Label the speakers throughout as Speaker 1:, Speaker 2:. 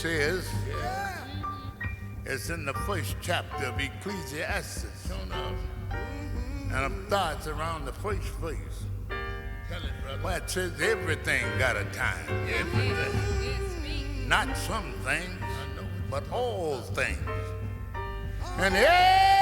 Speaker 1: says yeah, it's in the first chapter of Ecclesiastes. And I'm thoughts around the first verse. Well, it says everything got a time. Everything. Not some things, but all things. And everything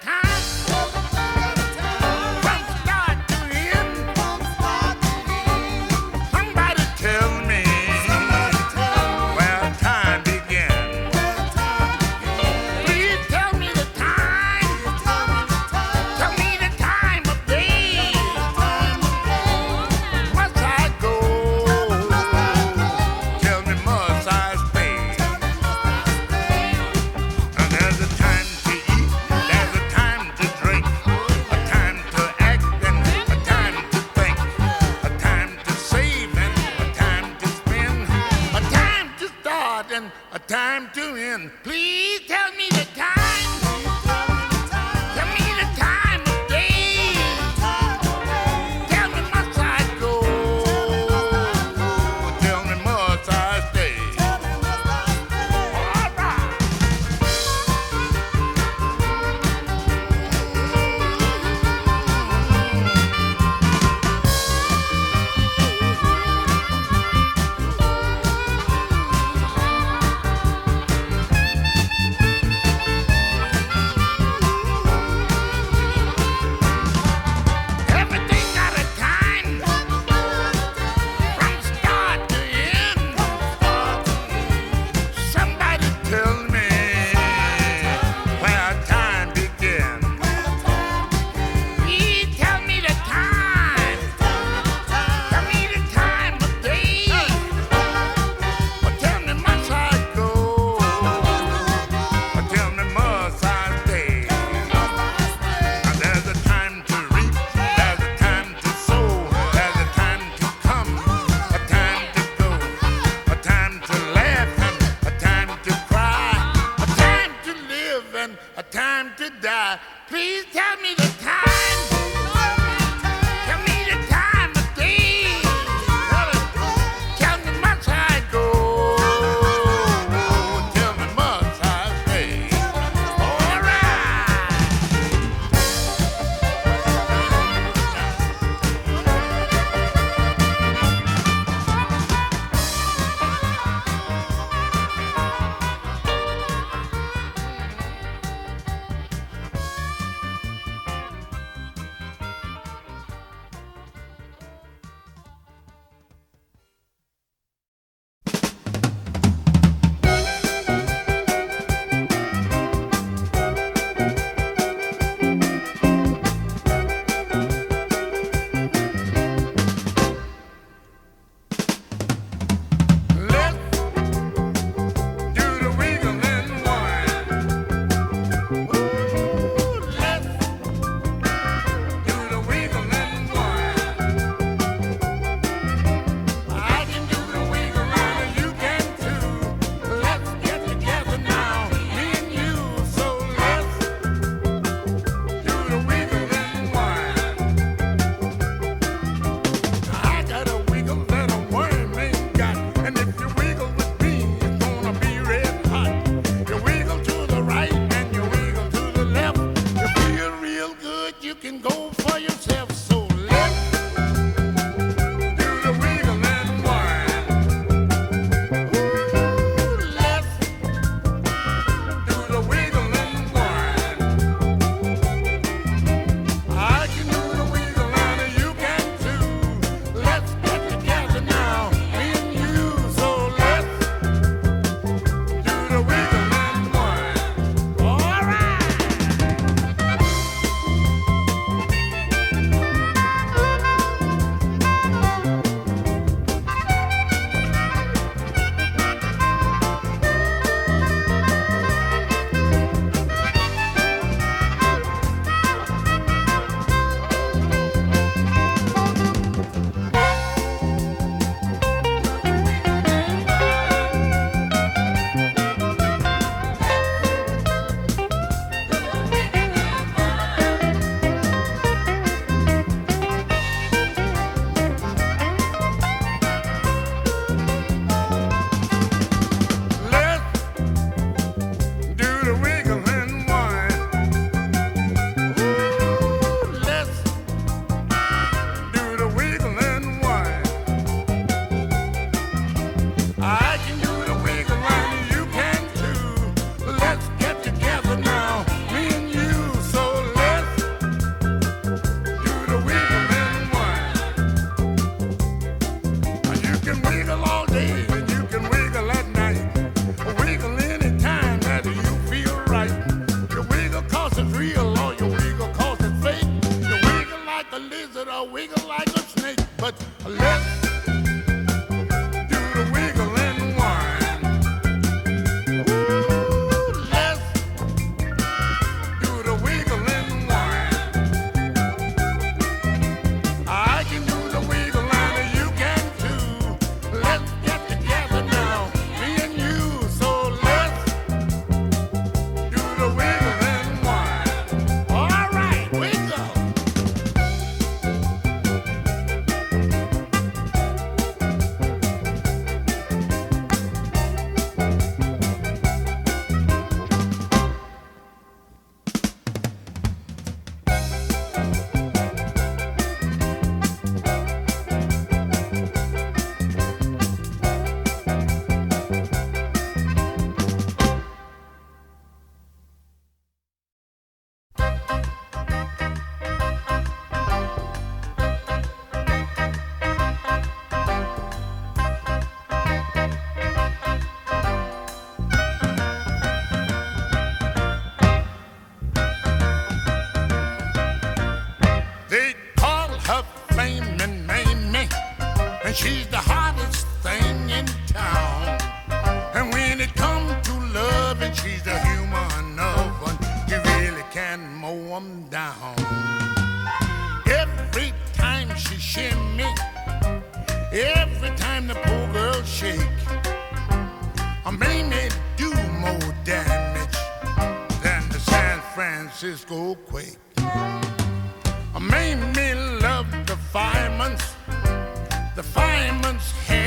Speaker 1: time.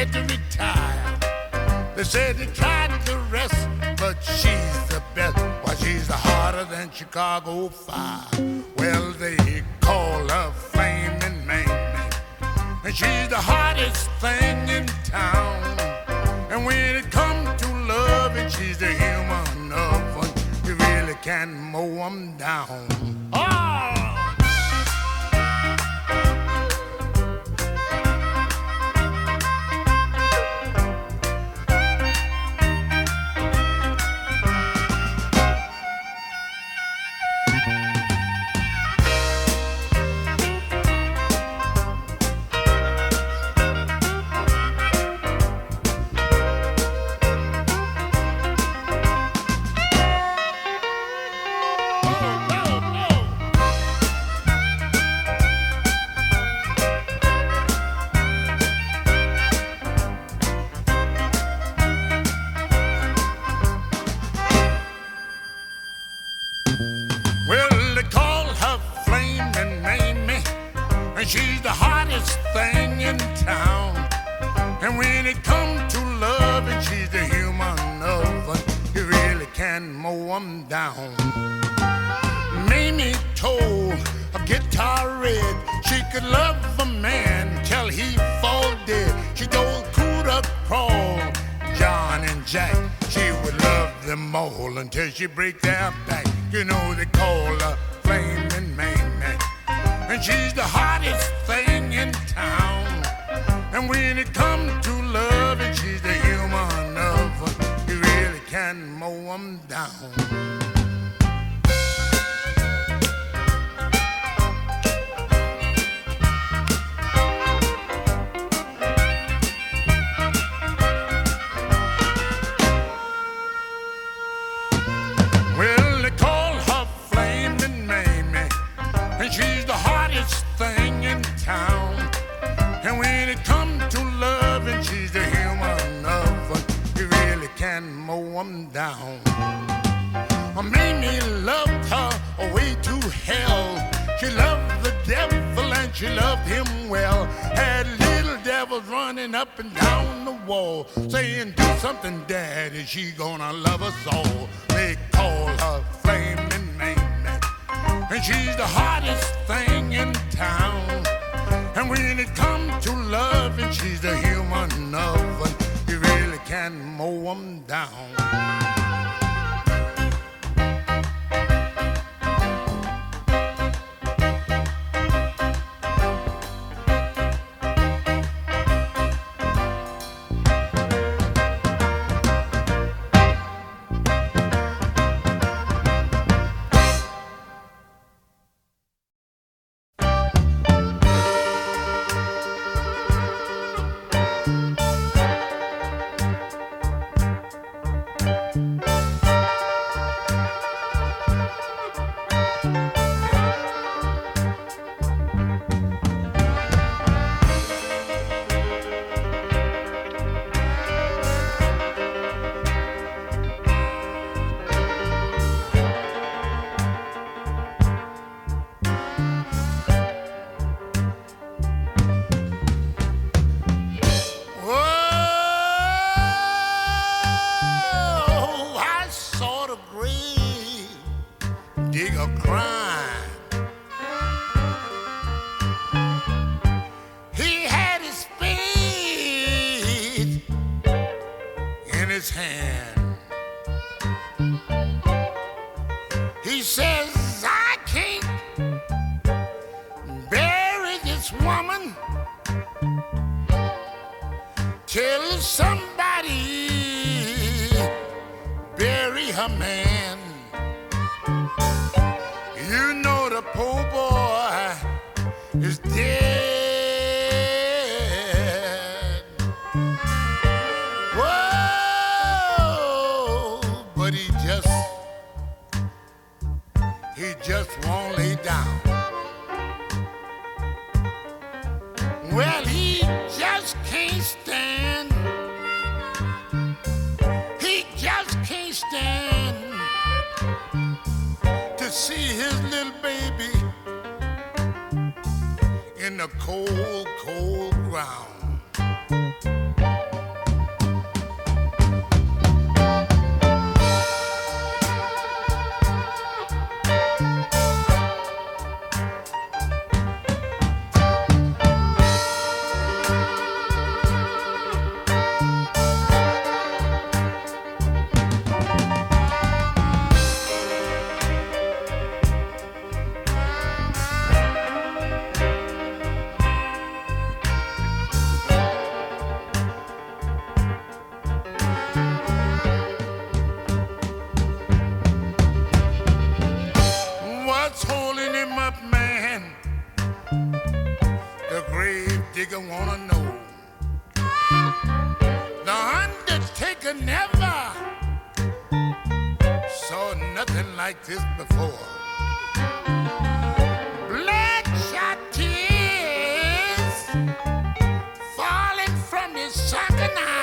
Speaker 1: had to retire. They said they tried to rest, but she's the best. Why, she's hotter than Chicago fire. Well, they call her Flaming Mamie, and she's the hottest thing in town. And when it comes to loving, she's the human of oven. You really can't mow 'em down. relationship break It's shocking now.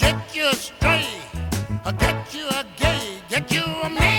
Speaker 1: get you a stray, or get you a gay, get you a man.